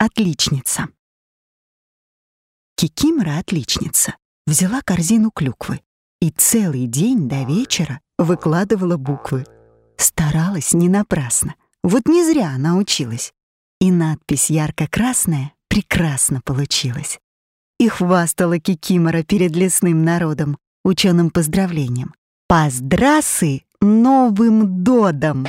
отличница. Кикимора отличница взяла корзину клюквы и целый день до вечера выкладывала буквы. Старалась не напрасно. Вот не зря она училась. И надпись ярко-красная прекрасно получилась. И хвастала Кикимора перед лесным народом ученым поздравлением. Поздрасы новым додом!